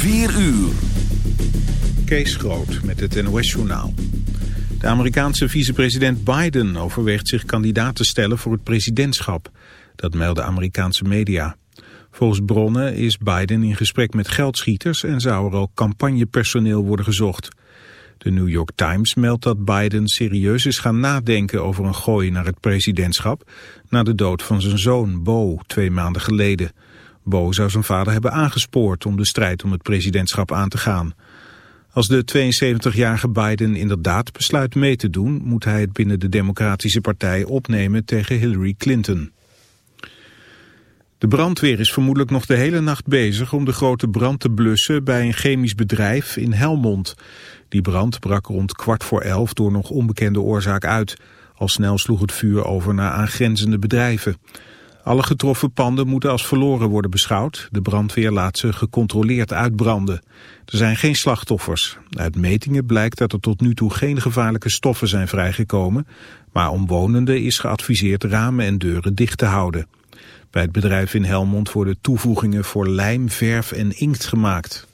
4 uur. Kees Groot met het NOS-journaal. De Amerikaanse vicepresident Biden overweegt zich kandidaat te stellen voor het presidentschap. Dat melden Amerikaanse media. Volgens bronnen is Biden in gesprek met geldschieters en zou er ook campagnepersoneel worden gezocht. De New York Times meldt dat Biden serieus is gaan nadenken over een gooi naar het presidentschap... na de dood van zijn zoon Bo twee maanden geleden. Bo zou zijn vader hebben aangespoord om de strijd om het presidentschap aan te gaan. Als de 72-jarige Biden inderdaad besluit mee te doen... moet hij het binnen de Democratische Partij opnemen tegen Hillary Clinton. De brandweer is vermoedelijk nog de hele nacht bezig om de grote brand te blussen bij een chemisch bedrijf in Helmond. Die brand brak rond kwart voor elf door nog onbekende oorzaak uit. Al snel sloeg het vuur over naar aangrenzende bedrijven. Alle getroffen panden moeten als verloren worden beschouwd. De brandweer laat ze gecontroleerd uitbranden. Er zijn geen slachtoffers. Uit metingen blijkt dat er tot nu toe geen gevaarlijke stoffen zijn vrijgekomen. Maar omwonenden is geadviseerd ramen en deuren dicht te houden. Bij het bedrijf in Helmond worden toevoegingen voor lijm, verf en inkt gemaakt.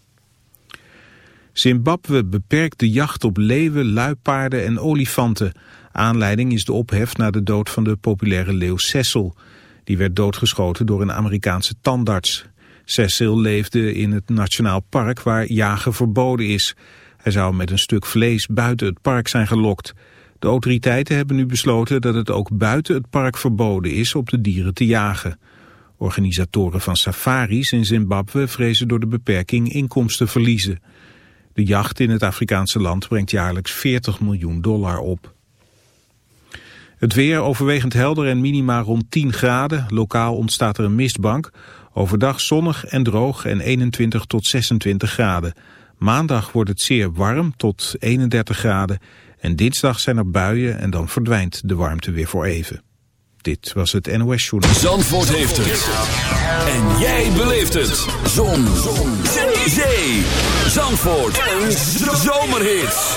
Zimbabwe beperkt de jacht op leeuwen, luipaarden en olifanten. Aanleiding is de ophef na de dood van de populaire leeuw Cecil. Die werd doodgeschoten door een Amerikaanse tandarts. Cecil leefde in het nationaal park waar jagen verboden is. Hij zou met een stuk vlees buiten het park zijn gelokt. De autoriteiten hebben nu besloten dat het ook buiten het park verboden is op de dieren te jagen. Organisatoren van safaris in Zimbabwe vrezen door de beperking inkomsten verliezen. De jacht in het Afrikaanse land brengt jaarlijks 40 miljoen dollar op. Het weer overwegend helder en minima rond 10 graden. Lokaal ontstaat er een mistbank. Overdag zonnig en droog en 21 tot 26 graden. Maandag wordt het zeer warm tot 31 graden. En dinsdag zijn er buien en dan verdwijnt de warmte weer voor even. Dit was het NOS Journal. Zandvoort heeft het. En jij beleeft het. Zon. Zon. Zee. Zandvoort. Een zomerhit.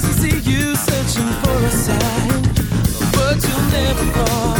i'll see you searching for never fall.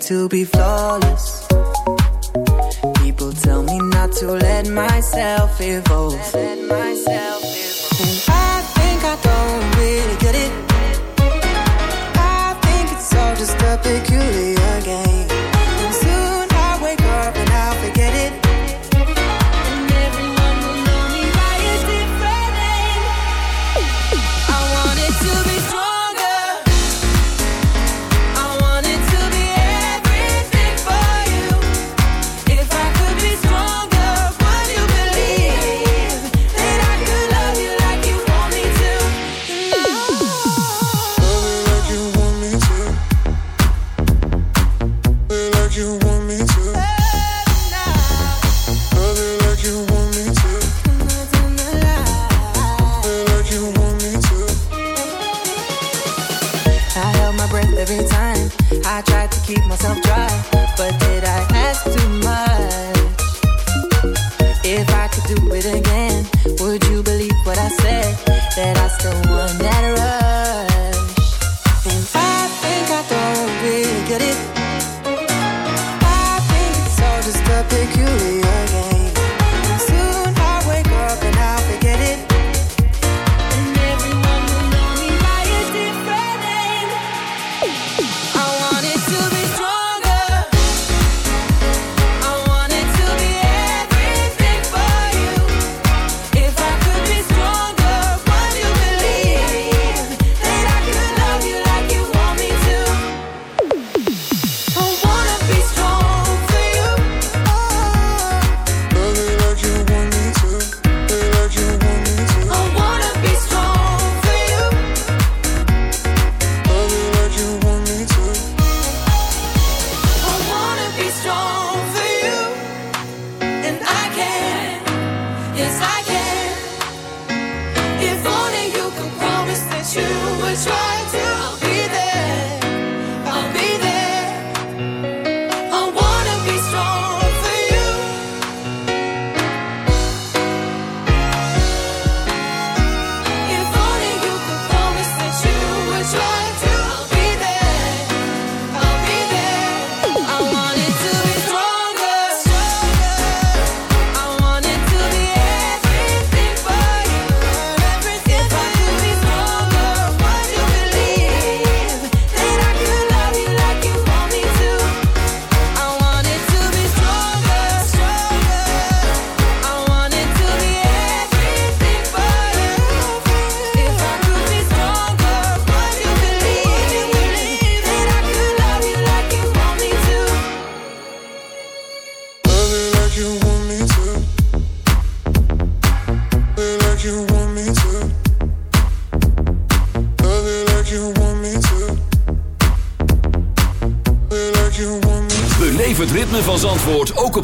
to be flawless. People tell me not to let myself evolve. Let myself evolve. I think I don't really get it. I think it's all just a peculiar.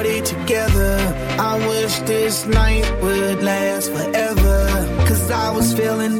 Party together, I wish this night would last forever. Cause I was feeling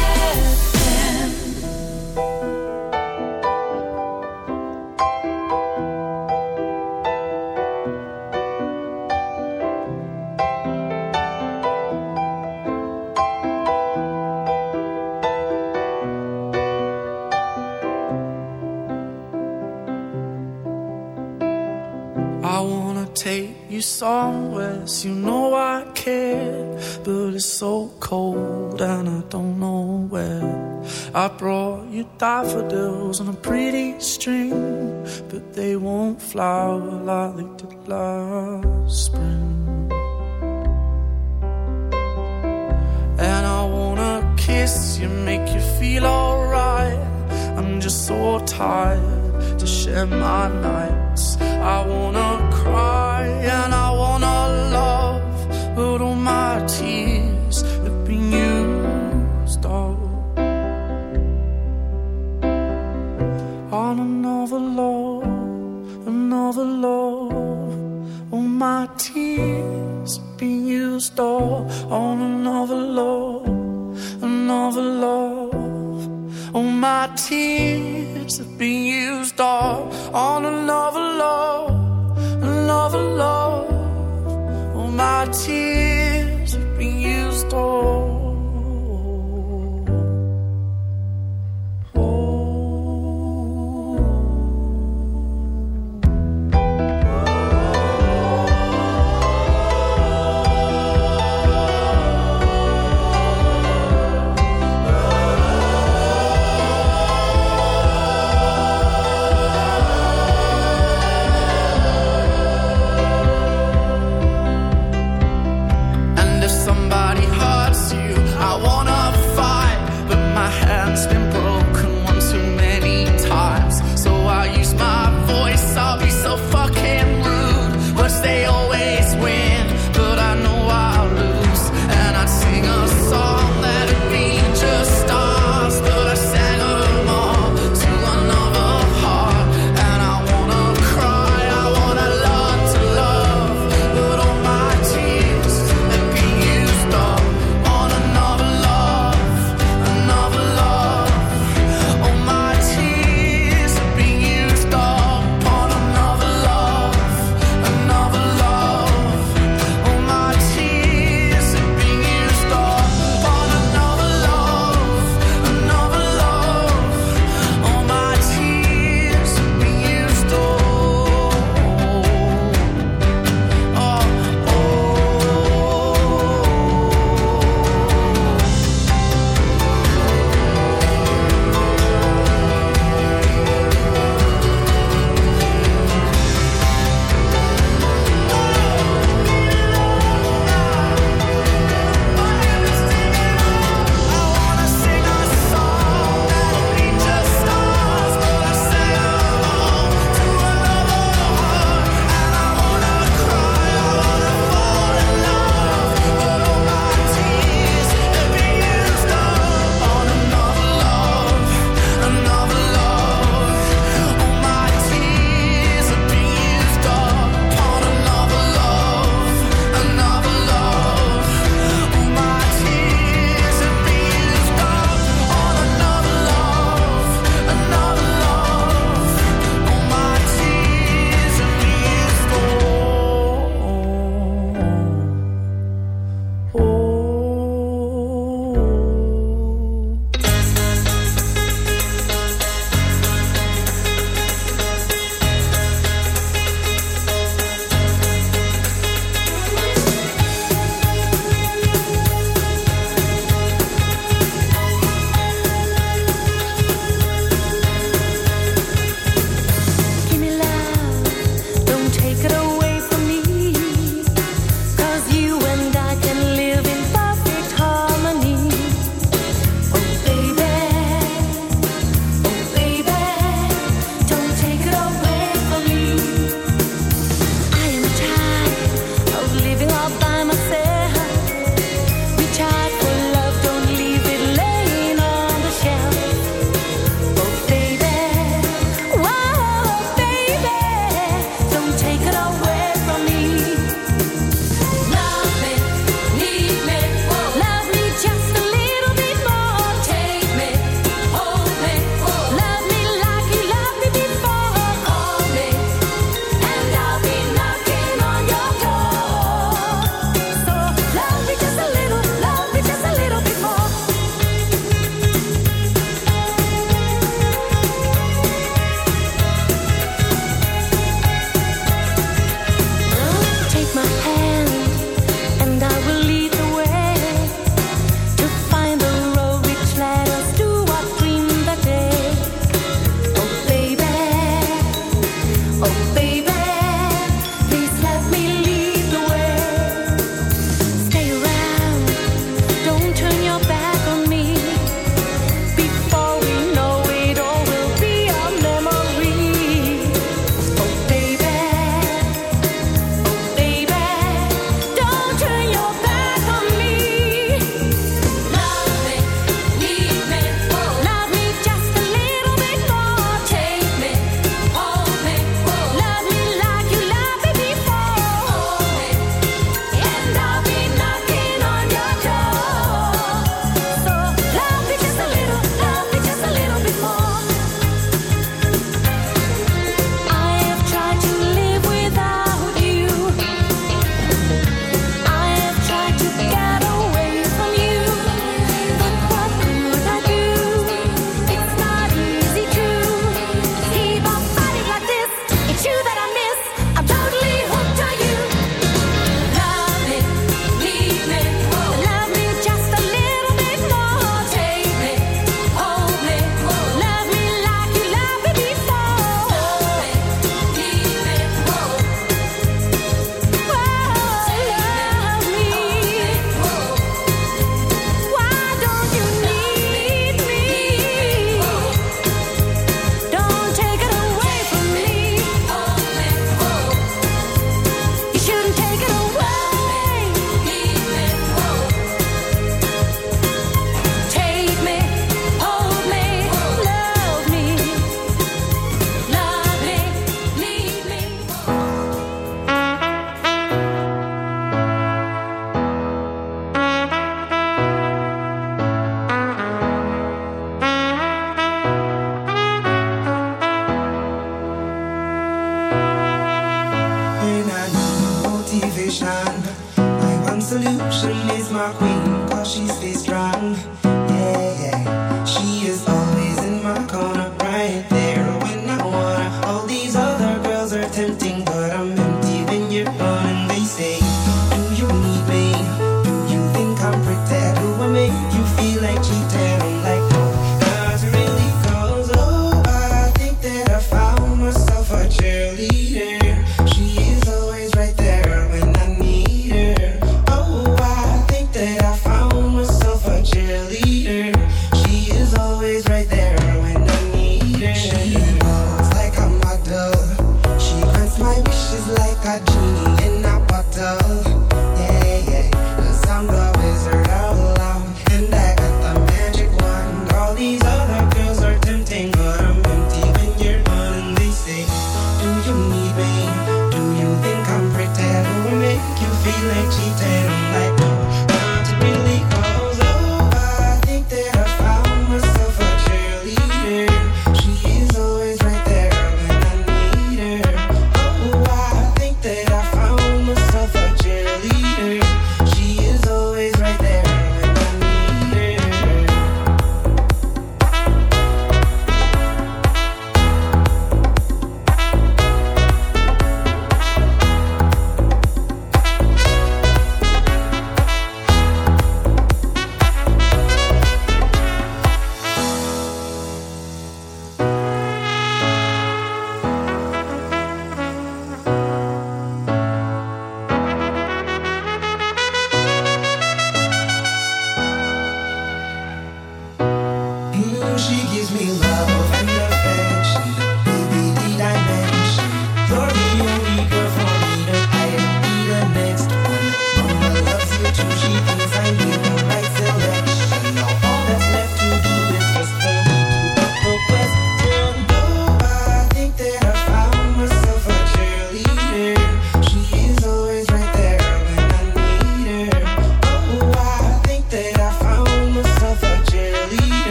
Oh,